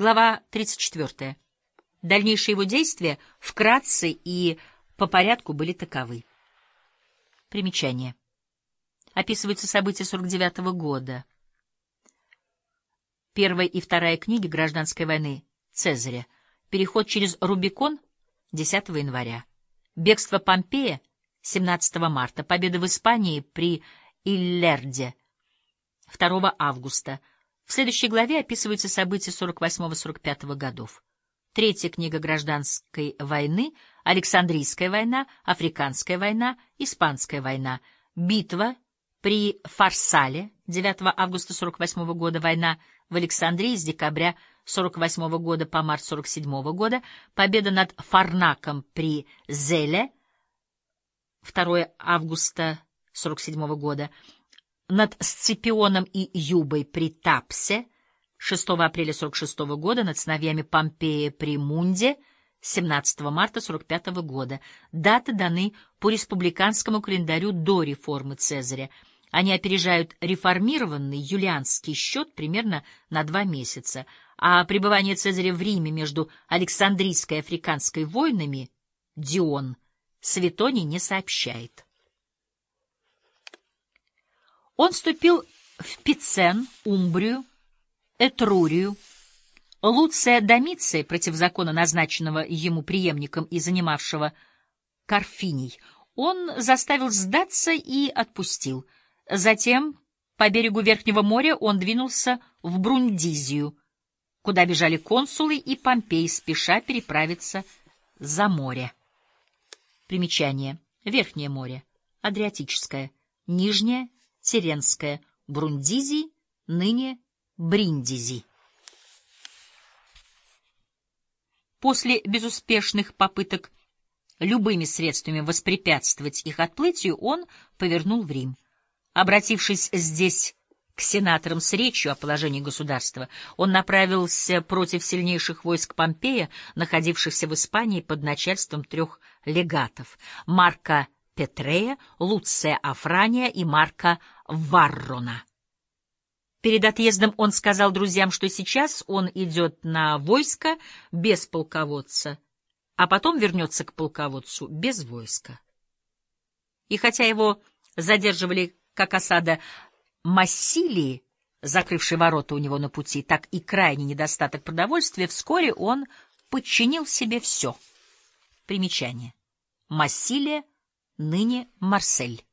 Глава 34. Дальнейшие его действия вкратце и по порядку были таковы. Примечание. Описываются события 49 -го года. Первая и вторая книги гражданской войны Цезаря. Переход через Рубикон 10 января. Бегство Помпея 17 марта. Победа в Испании при Иллерде 2 августа. В следующей главе описываются события 48-45 годов. Третья книга гражданской войны, Александрийская война, Африканская война, Испанская война, битва при Фарсале 9 августа 48 года, война в Александрии с декабря 48 года по март 47 года, победа над Фарнаком при Зеле 2 августа 47 года, над Сципионом и Юбой при Тапсе 6 апреля 46 года, над сыновьями Помпея при Мунде 17 марта 45 года. Даты даны по республиканскому календарю до реформы Цезаря. Они опережают реформированный юлианский счет примерно на два месяца, а пребывание Цезаря в Риме между Александрийской и Африканской войнами Дион Светоний не сообщает. Он вступил в Пицен, Умбрию, Этрурию. Луция Домиция, против закона назначенного ему преемником и занимавшего Карфиний, он заставил сдаться и отпустил. Затем по берегу Верхнего моря он двинулся в Брундизию, куда бежали консулы и Помпей, спеша переправиться за море. Примечание. Верхнее море. Адриатическое. Нижнее Теренская, Брундизи, ныне Бриндизи. После безуспешных попыток любыми средствами воспрепятствовать их отплытию, он повернул в Рим. Обратившись здесь к сенаторам с речью о положении государства, он направился против сильнейших войск Помпея, находившихся в Испании под начальством трех легатов — Марка Петрея, Луция Афрания и Марка Варрона. Перед отъездом он сказал друзьям, что сейчас он идет на войско без полководца, а потом вернется к полководцу без войска. И хотя его задерживали как осада Массилии, закрывшей ворота у него на пути, так и крайний недостаток продовольствия, вскоре он подчинил себе все. Примечание. Массилия ныне Марсель.